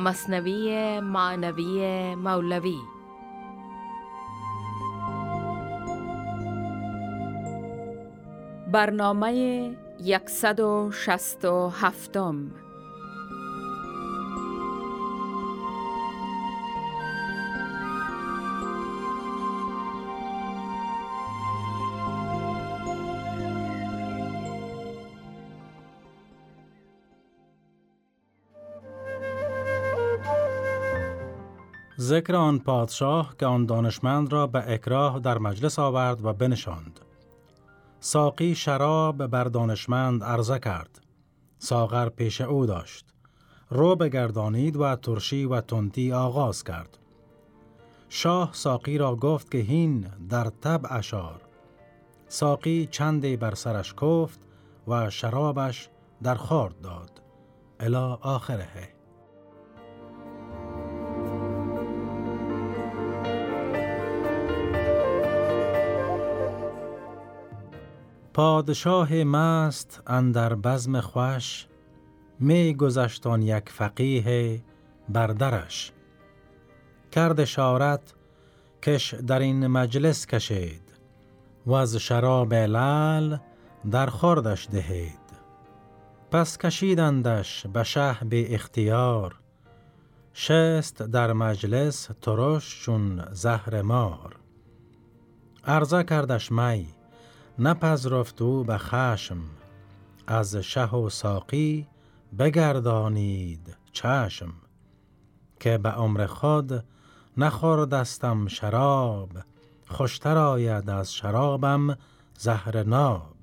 مصنوی معنوی مولوی. برنامه 167 ذکر آن پادشاه که آن دانشمند را به اکراه در مجلس آورد و بنشاند. ساقی شراب بر دانشمند عرضه کرد. ساغر پیش او داشت. رو بگردانید و ترشی و تندی آغاز کرد. شاه ساقی را گفت که هین در تب اشار. ساقی چندی بر سرش کفت و شرابش در خورد داد. الا آخره. پادشاه مست اندر بزم خوش می گذشتان یک فقیه بردرش کرد شارت کش در این مجلس کشید و از شراب لال در خوردش دهید. پس کشیدندش به شه به اختیار شست در مجلس ترش چون زهر مار. عرضه کردش می نپذرفت او به خشم. از شه و ساقی بگردانید چشم که به عمر خود نخوردستم شراب خوشتر آید از شرابم زهر ناب.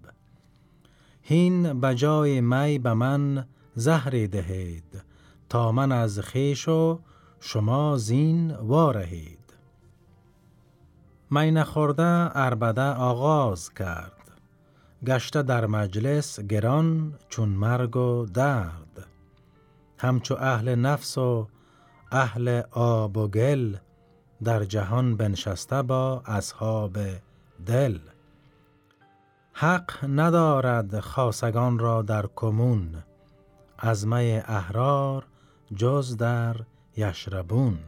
هین بجای می به من زهری دهید تا من از خیش و شما زین وارهید. می نخورده اربده آغاز کرد. گشته در مجلس گران چون مرگ و درد. همچو اهل نفس و اهل آب و گل در جهان بنشسته با اصحاب دل. حق ندارد خاصگان را در کمون از می احرار جز در یشربون.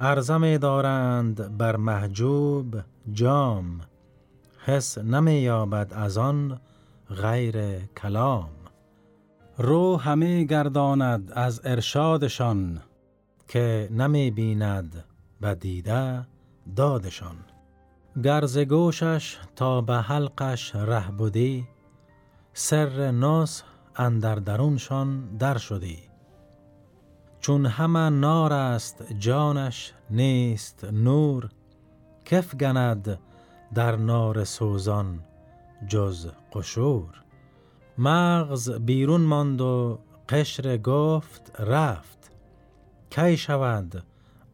ارزم دارند بر محجوب جام حس نمی یابد از آن غیر کلام. رو همه گرداند از ارشادشان که نمی بیند و دیده دادشان. گرز گوشش تا به حلقش ره بودی سر ناس اندر درونشان در شدی. چون همه نار است جانش نیست نور کف گند در نار سوزان جز قشور. مغز بیرون ماند و قشر گفت رفت. کی شود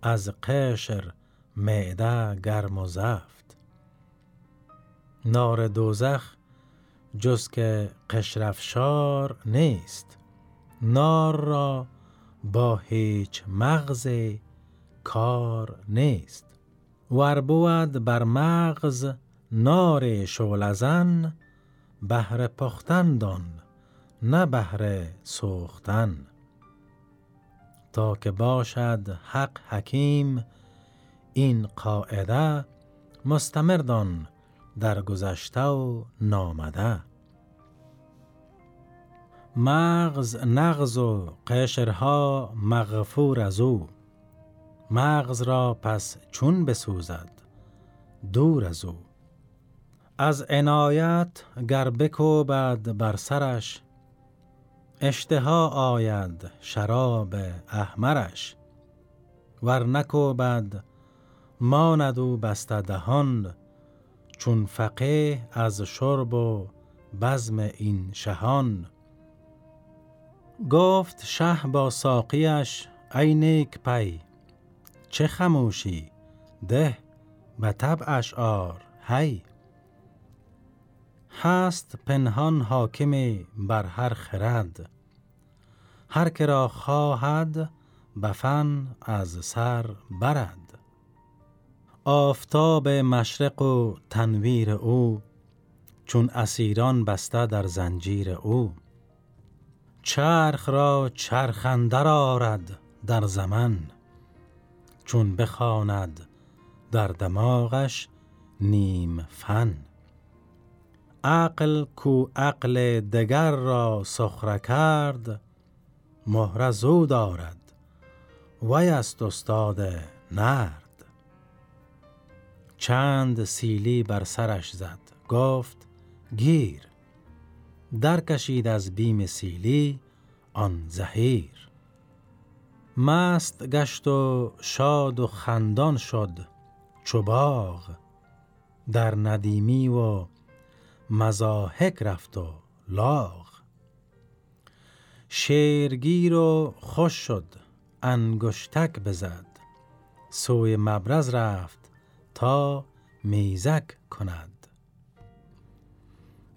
از قشر معده گرم و زفت. نار دوزخ جز که قشرفشار نیست. نار را با هیچ مغز کار نیست. ور بود بر مغز نار شولزن بهر پختن دان نه بهر سوختن تا که باشد حق حکیم این قاعده مستمر دان در گذشته و نامده مغز نغز و قشرها مغفور از او مغز را پس چون بسوزد دور از او. از عنایت گر بکوبد بر سرش اشتها آید شراب احمرش. ور نکوبد ماند او بسته دهان چون فقه از شرب و بزم این شهان. گفت شه با ساقیش ای نیک پی چه خموشی؟ ده. به طبعش آر. هی. هست پنهان حاکمی بر هر خرد. هر که را خواهد بفن از سر برد. آفتاب مشرق و تنویر او چون اسیران بسته در زنجیر او. چرخ را چرخندر آرد در زمن. چون بخواند در دماغش نیم فن. عقل کو عقل دگر را سخره کرد مهره زو دارد وی است استاد نرد. چند سیلی بر سرش زد گفت گیر. در کشید از بیم سیلی آن زهیر. مست گشت و شاد و خندان شد چوباغ در ندیمی و مزاحک رفت و لاغ. شیرگیر و خوش شد انگشتک بزد. سوی مبرز رفت تا میزک کند.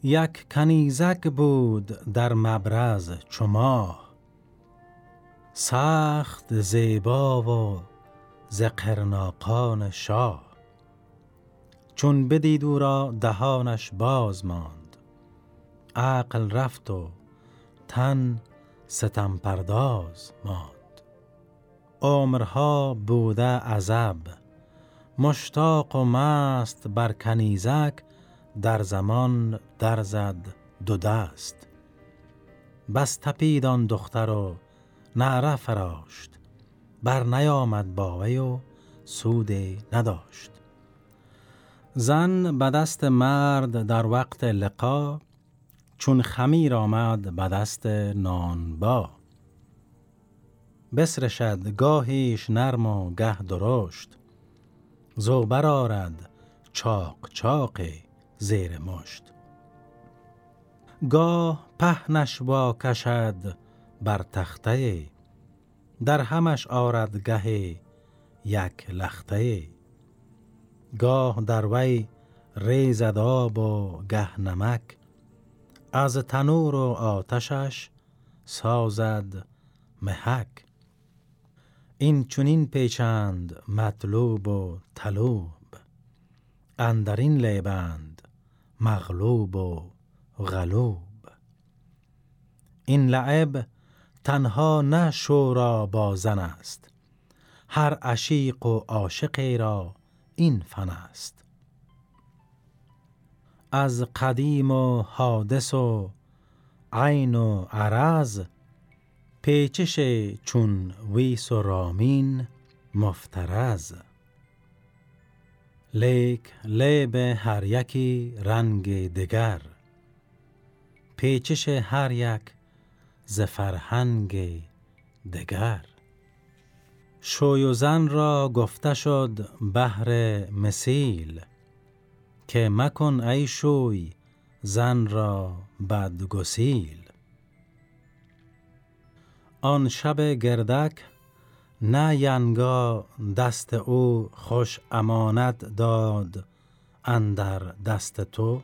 یک کنیزک بود در مبرز چماه سخت زیبا و ز قرناقان شاه. چون بدید او را دهانش باز ماند. عقل رفت و تن ستم پرداز ماند. عمرها بوده عذب. مشتاق و مست بر کنیزک در زمان در زد دو دست. بس تپید آن دختر و نعره فراشت. بر نیامد با و سود نداشت. زن به دست مرد در وقت لقا چون خمیر آمد به دست نانبا. بسرشد گاهیش نرم و گه درشت. زوبر آرد چاق چاق زیر مشت. گاه پهنش با کشد بر تخته در همش آرد گه یک لخته. گاه در وی ریزد آب و گه نمک. از تنور و آتشش سازد محک. این چونین پیچند مطلوب و طلوب. اندرین لیبند مغلوب و غلوب. این لعب تنها نه شورا با زن است. هر عشیق و عاشقی را این فن است. از قدیم و حادث و عین و عرض پیچش چون ویس و رامین مفترز لیک لیب هر یکی رنگ دگر پیچش هر یک ز فرهنگ دگر. شوی و زن را گفته شد بهر مسیل که مکن ای شوی زن را بدگسیل. آن شب گردک نه ینگا دست او خوش امانت داد اندر دست تو.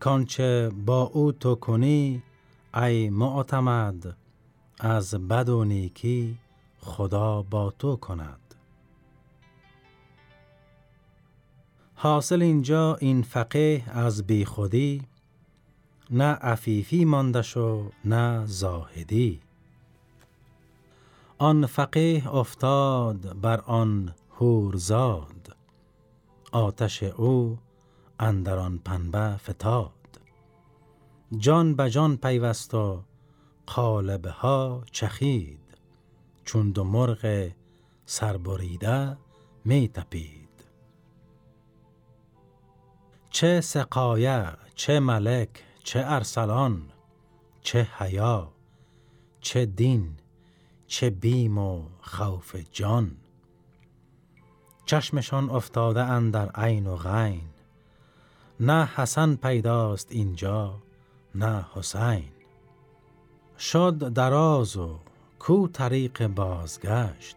کانچه با او تو کنی ای معتمد از بد و نیکی خدا با تو کند. حاصل اینجا این فقه از بیخودی نه عفیفی ماندش و نه زاهدی. آن فقه افتاد بر آن هورزاد آتش او اندر آن پنبه فتاد. جان به جان پیوست و قالبه ها چخید. چون دو مرغ سربریده می تپید. چه سقایه چه ملک چه ارسلان چه حیا چه دین چه بیم و خوف جان. چشمشان افتاده اندر عین و غین. نه حسن پیداست اینجا نه حسین. شد دراز و کو طریق بازگشت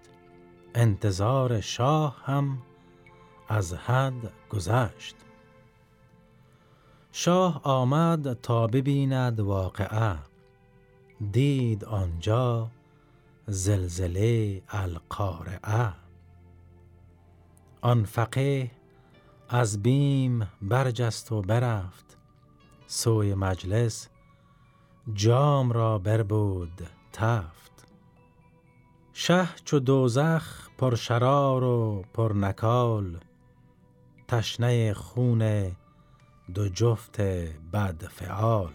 انتظار شاه هم از حد گذشت. شاه آمد تا ببیند واقعه دید آنجا زلزله القارعه. آن فقیه از بیم برجست و برفت. سوی مجلس جام را بربود تفت. شه چو دوزخ پر شرار و پر نکال. تشنه خون دو جفت بد فعال.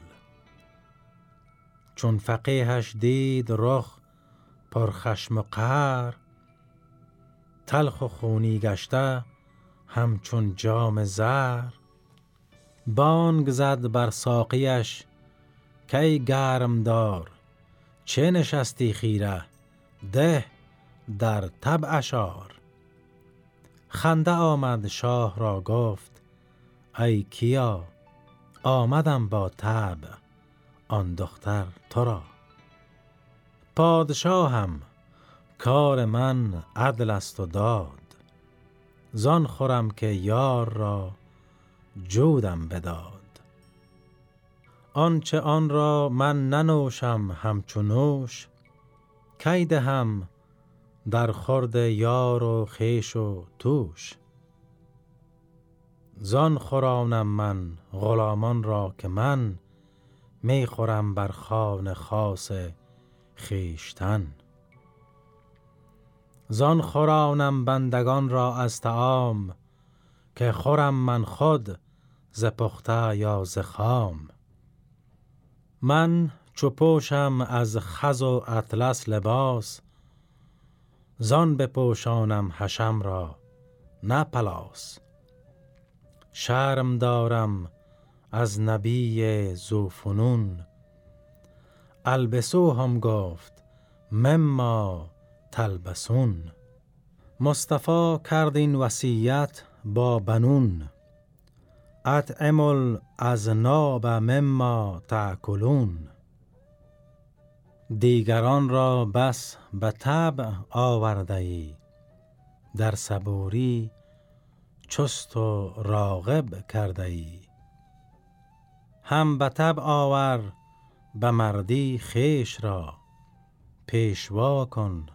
چون فقیهش دید رخ پر خشم و قهر تلخ و خونی گشته همچون جام زر. بانگ زد بر ساقیش کی گرم دار چه نشستی خیره؟ ده در تب اشار خنده آمد شاه را گفت ای کیا آمدم با تب آن دختر تو را. پادشاهم کار من عدل است و داد زان خورم که یار را جودم بداد. آنچه آن را من ننوشم همچونوش کی هم در خورد یار و خیش و توش. زان خورانم من غلامان را که من می خورم بر خان خاص خیشتن زان خورانم بندگان را از تعام که خورم من خود ز پخته یا ز خام. من چو پوشم از خز و اطلس لباس زان بپوشانم حشم را نه پلاس. شرم دارم از نبی زوفنون. البسو هم گفت مما تلبسون. مصطفی کرد این وصیت با بنون. اطعم از ناب مما تاکلون دیگران را بس به طبع آورده ای در صبوری چست و راغب کرده ای هم به طبع آور به مردی خیش را. پیشوا کن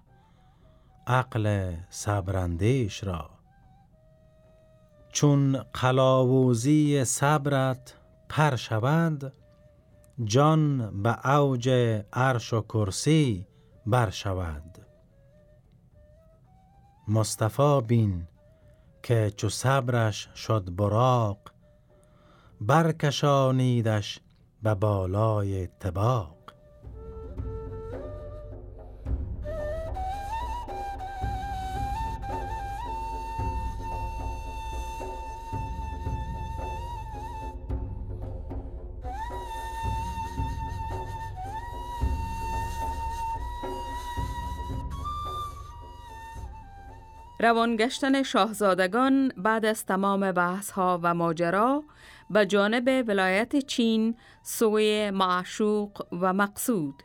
عقل صبرندیش را. چون قلاووزی صبرت پر شود جان به اوج عرش و کرسی بر شود مصطفی بین که چو صبرش شد براق برکشانیدش به بالای تباق روانگشتن شاهزادگان بعد از تمام بحث ها و ماجرا به جانب ولایت چین سوی معشوق و مقصود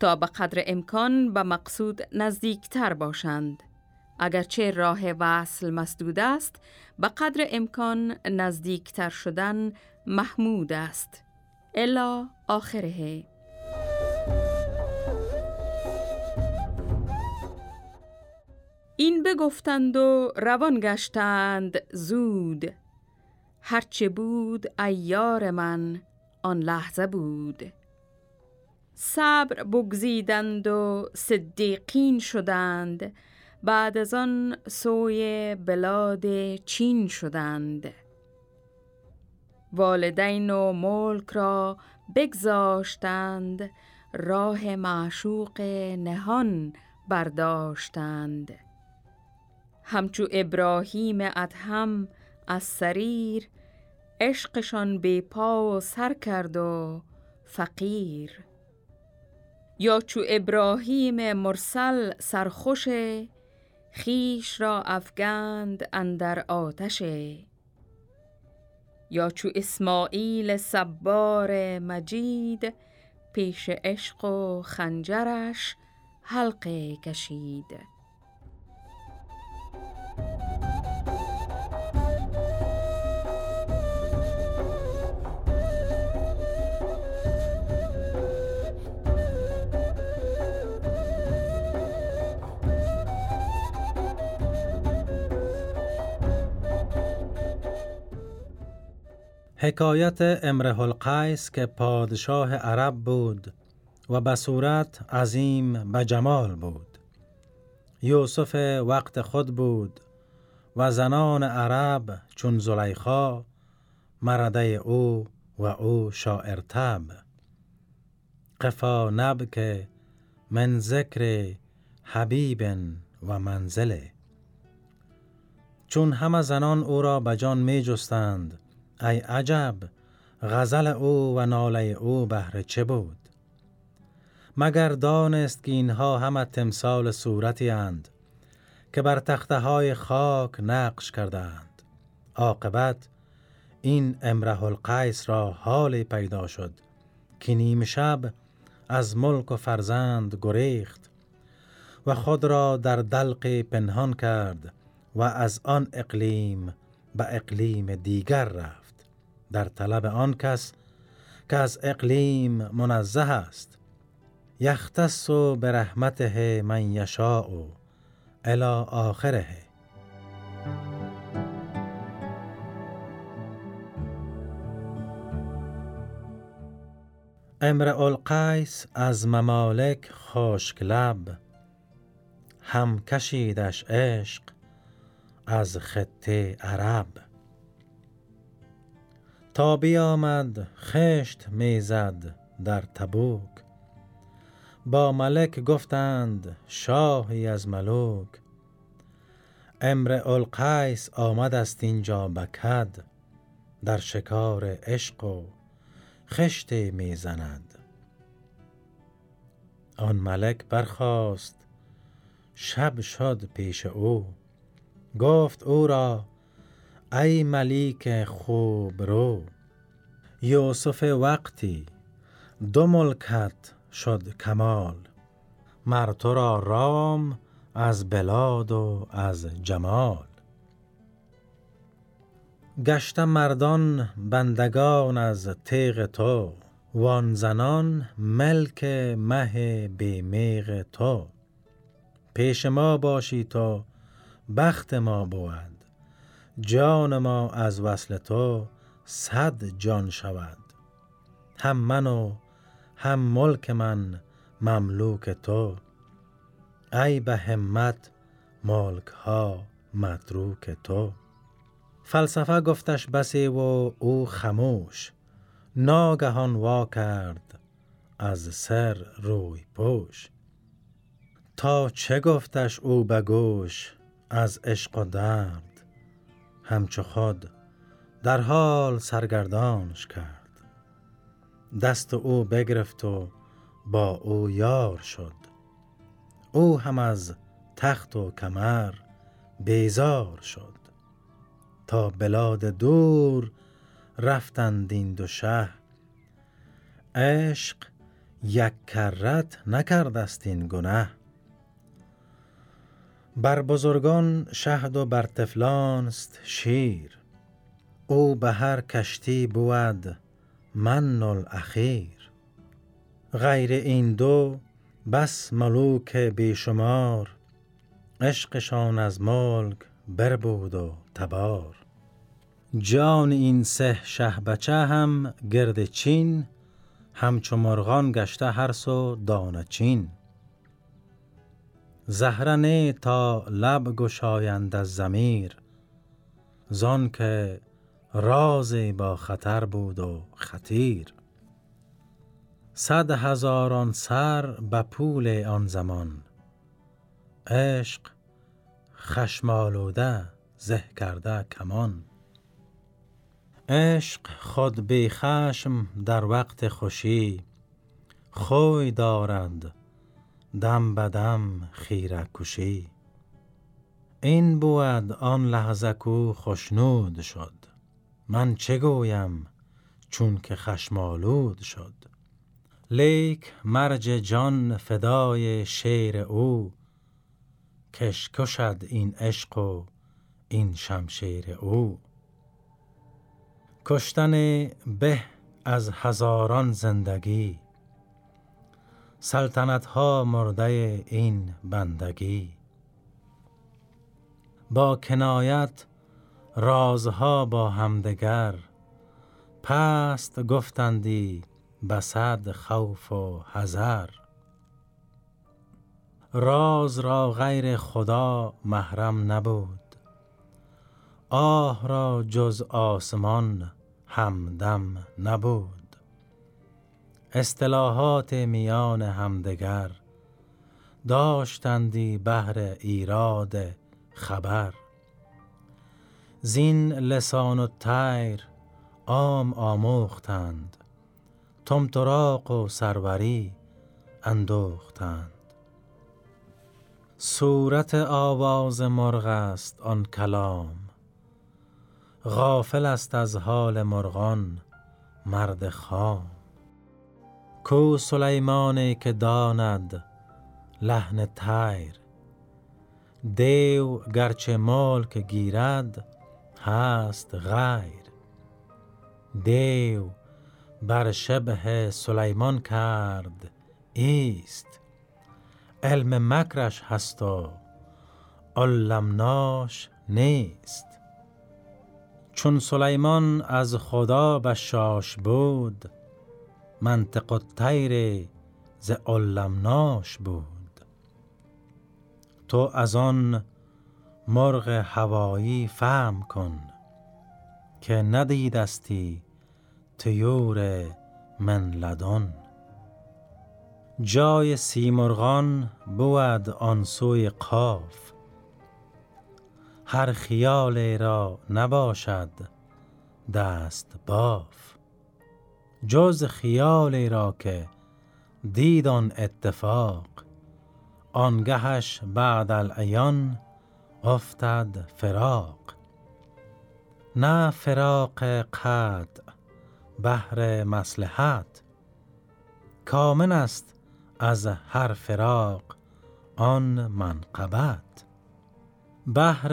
تا به قدر امکان به مقصود نزدیکتر باشند. اگرچه راه وصل مسدود است به قدر امکان نزدیکتر شدن محمود است. الا آخره این بگفتند و روان گشتند زود. هرچه بود ایار من آن لحظه بود. صبر بگزیدند و صدیقین شدند. بعد از آن سوی بلاد چین شدند. والدین و ملک را بگذاشتند راه معشوق نهان برداشتند. همچو ابراهیم ادهم از سریر عشقشان به پا و سر کرد و فقیر. یا چو ابراهیم مرسل سرخوش خیش را افگند اندر آتشه یا چو اسماعیل صبار مجید پیش عشق و خنجرش حلقه کشید. حکایت امره القیس که پادشاه عرب بود و به صورت عظیم به جمال بود. یوسف وقت خود بود و زنان عرب چون زلیخا مرده او و او شاعر تب قفا نبک من ذکر حبیب و منزله. چون همه زنان او را به جان می جستند ای عجب غزل او و ناله او بهر چه بود؟ مگر دانست که اینها همه تمثال صورتی اند که بر تخته های خاک نقش کردند عاقبت این امره القیس را حالی پیدا شد که نیم شب از ملک و فرزند گریخت و خود را در دلق پنهان کرد و از آن اقلیم به اقلیم دیگر رفت. در طلب آن کس که از اقلیم منزه است. یختص به رحمته من یشاء الى آخره. امرع القیس از ممالک خشک لب هم کشیدش عشق از خطه عرب. تا بیامد خشت می‌زد در تبوک. با ملک گفتند شاهی از ملوک. امر القیس آمد است اینجا بکد در شکار عشق و خشت می‌زند. آن ملک برخاست شب شد پیش او گفت او را ای ملیک خوب رو یوسف وقتی دو ملکت شد کمال مر تو را رام از بلاد و از جمال. گشته مردان بندگان از تیغ تو وان زنان ملک مه بیمیغ تو. پیش ما باشی تو بخت ما بود. جان ما از وصل تو صد جان شود. هم من و هم ملک من مملوک تو. ای به همت ملک ها مدروک تو. فلسفه گفتش بسی و او خموش ناگهان وا کرد از سر روی پوش. تا چه گفتش او به گوش از عشق و درد؟ همچو خود در حال سرگردانش کرد. دست او بگرفت و با او یار شد. او هم از تخت و کمر بیزار شد. تا بلاد دور رفتند این دو شه. عشق یک کرت نکردست این گنه. بر بزرگان شهد و بر طفلانست شیر. او به هر کشتی بود من الاخیر غیر این دو بس ملوک بیشمار عشقشان از ملک بربود و تبار. جان این سه شه بچه هم گرد چین همچو مرغان گشته هر سو دانه چین. زهرنه تا لب گشایند از زمیر زان که راز با خطر بود و خطیر. صد هزاران سر به پول آن زمان عشق خشمالوده زه کرده کمان. عشق خود بی خشم در وقت خوشی خوی دارد دم به دم خیره کشی این بود آن لحظه کو خشنود شد. من چه گویم چون که خشمالود شد. لیک مرج جان فدای شیر او کش کشد این عشق و این شمشیر او. کشتن به از هزاران زندگی سلطنت ها مرده این بندگی. با کنایت رازها با همدگر. پست گفتندی بسد خوف و حذر. راز را غیر خدا محرم نبود. آه را جز آسمان همدم نبود. اصطلاحات میان همدگر. داشتندی بهر ایراد خبر. زین لسان و تیر عام آموختند. تمتراق و سروری اندوختند. صورت آواز مرغ است آن کلام. غافل است از حال مرغان مرد خام. کو سلیمانی که داند لحن تیر دیو گرچه ملک گیرد هست غیر. دیو بر شبه سلیمان کرد ایست. علم مکرش هست و علمناش نیست. چون سلیمان از خدا بشاش بود منطق تیر ز علمناش بود. تو از آن مرغ هوایی فهم کن که ندیدستی تیور من لدن. جای سیمرغان بود آن سوی قاف. هر خیال را نباشد دست باف. جز خیال را که دید آن اتفاق آنگهش بعد العیان افتد فراق. نه فراق قد بهر مسلحت کامن است از هر فراق آن منقبت. بهر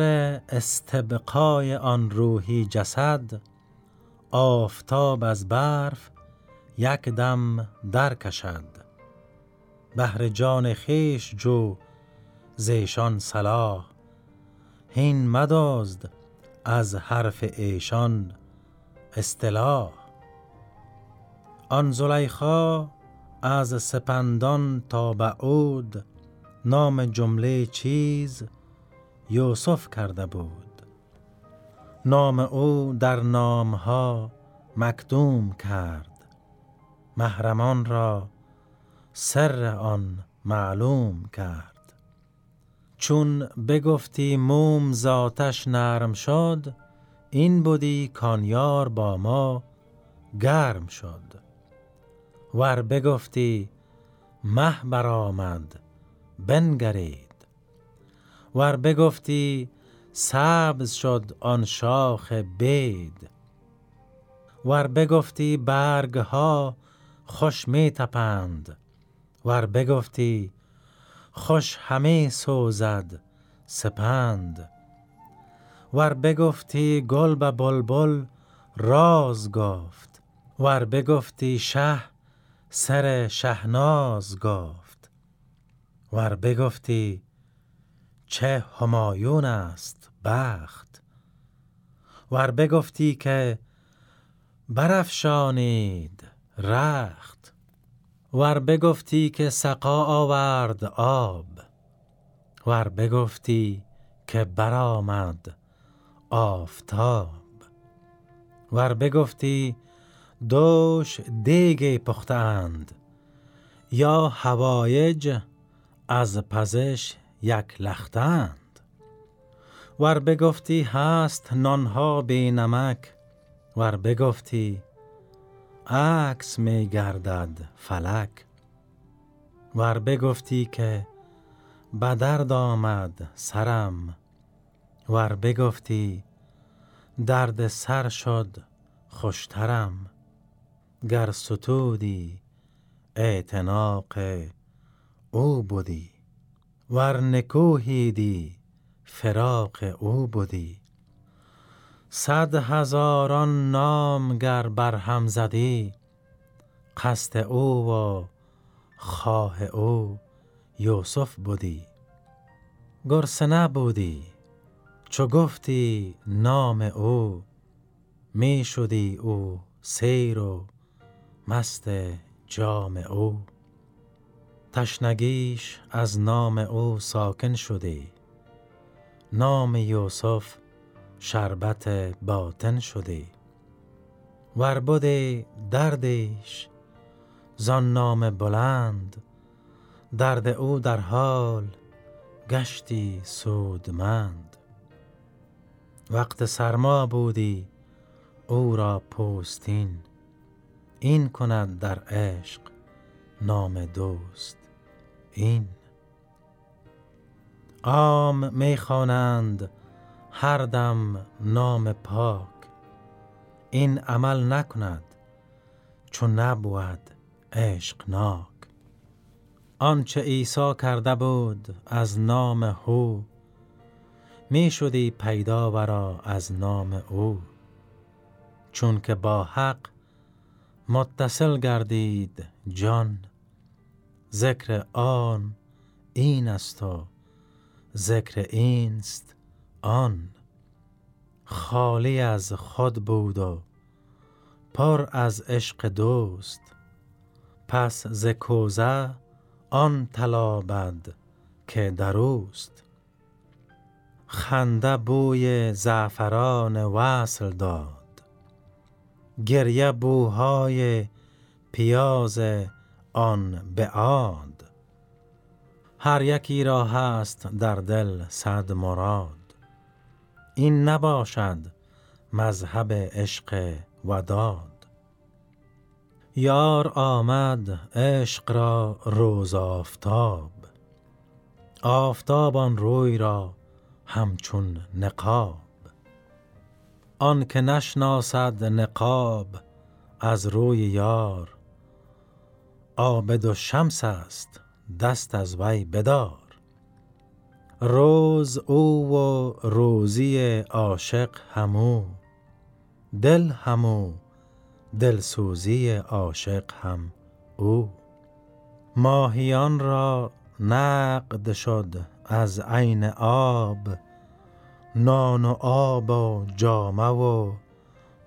استبقای آن روحی جسد آفتاب از برف یک دم در کشد بهر جان خیش جو زیشان صلاح. هین مدازد از حرف ایشان اصطلاح. آن زلیخا از سپندان تا بعود نام جمله چیز یوسف کرده بود. نام او در نامها مکدوم کرد. محرمان را سر آن معلوم کرد. چون بگفتی موم ذاتش نرم شد این بودی کانیار با ما گرم شد. ور بگفتی مه برآمد بنگرید. ور بگفتی سبز شد آن شاخ بید. ور بگفتی برگ ها خوش می تپند ور بگفتی خوش همه سوزد سپند. ور بگفتی گل به بلبل راز گفت. ور بگفتی شه سر شهناز گفت. ور بگفتی چه همایون است بخت. ور بگفتی که برافشانید رخت. ور بگفتی که سقا آورد آب ور بگفتی که برآمد آفتاب. ور بگفتی دوش دیگ پختند یا هوایج از پزش یک لختند. ور بگفتی هست نانها بی نمک ور بگفتی عکس می گردد فلک. ور بگفتی که بدرد آمد سرم. ور بگفتی درد سر شد خوشترم. گر ستودی اعتناق او بودی. ور نکوهیدی فراق او بودی. صد هزاران نام گر بر هم زدی قصد او و خواه او یوسف بودی. گرسنه بودی چو گفتی نام او می شدی او سیر و مست جام او. تشنگیش از نام او ساکن شده نام یوسف شربت باطن شده. وربود دردش زان نام بلند درد او در حال گشتی سودمند. وقت سرما بودی او را پوستین این کند در عشق نام دوست این. عام می خوانند هر دم نام پاک. این عمل نکند چون نبود عشقناک آنچه عیسی کرده بود از نام هو می شدی پیدا ورا از نام او. چون که با حق متصل گردید جان ذکر آن این است و ذکر اینست. آن خالی از خود بود و پر از عشق دوست. پس ز کوزه آن طلابد که دروست خنده بوی زعفران وصل داد. گریه بوهای پیاز آن بعاد هر یکی را هست در دل صد مراد. این نباشد مذهب عشق وداد. یار آمد عشق را روز آفتاب آفتاب آن روی را همچون نقاب. آن که نشناسد نقاب از روی یار عابد و شمس است دست از وی بدار. روز او و روزی عاشق همو دل همو دلسوزی عاشق هم او. ماهیان را نقد شد از عین آب نان و آب و جامه و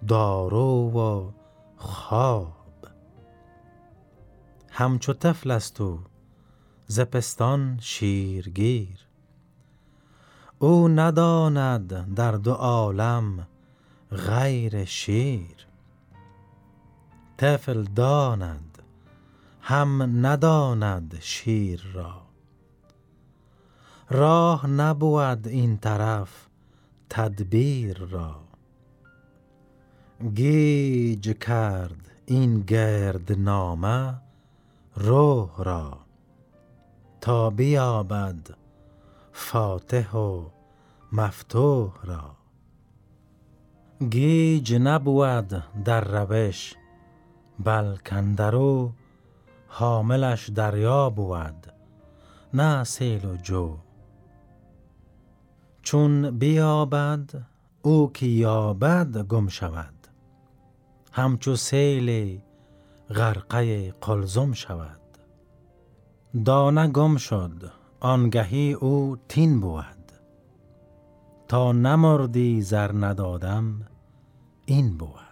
دارو و خواب. همچو طفل است او زپستان شیرگیر. او نداند در دو عالم غیر شیر. طفل داند هم نداند شیر را. راه نبود این طرف تدبیر را. گیج کرد این گرد نامه روح را. تا بیابد فاتح و مفتوح را. گیج نبود در روش بل کندرو حاملش دریا بود نه سیل و جو. چون بیابد او که یابد گم شود. همچو سیل غرقه قلزم شود. دانه گم شد آنگهی او تین بود. تا نمردی زر ندادم این بود.